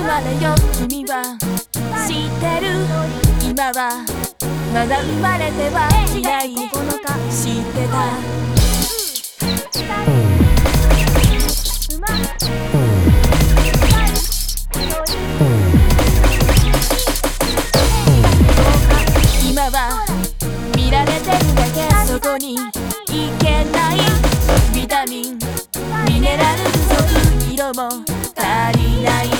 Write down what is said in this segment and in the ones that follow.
5月生まれよ君は知ってる今はまだ生まれてはいない知ってた今は見られてるだけそこにいけないビタミンミネラル不足色も足りない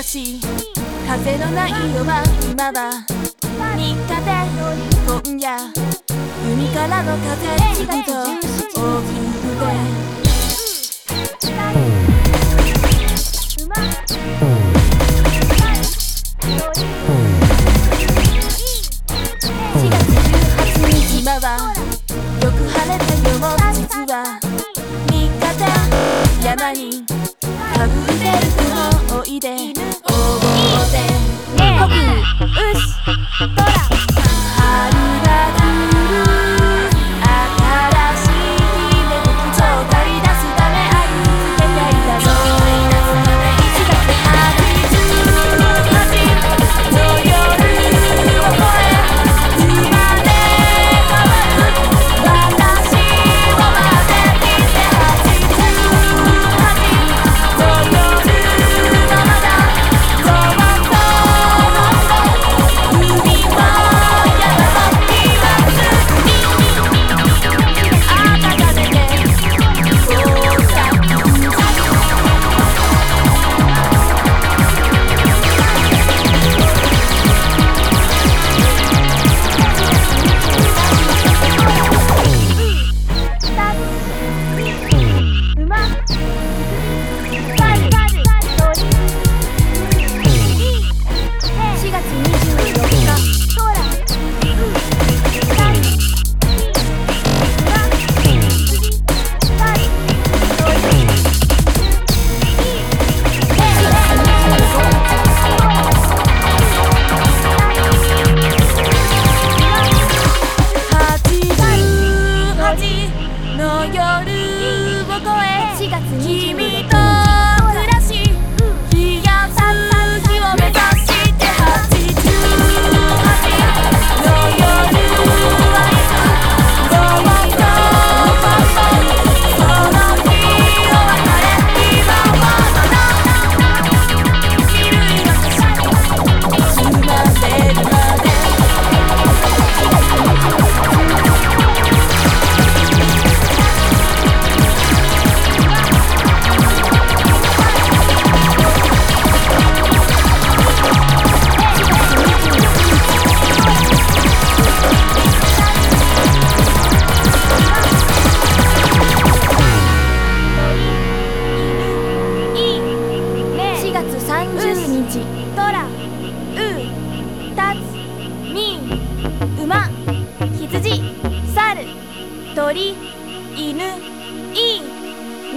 私風のない夜は今は日課で今夜海からの風吹くと大きくて4月18日今はよく晴れた夜も実は日課で山にかぶってる雲おいで虹トラウタツミ馬。羊。猿。鳥。犬。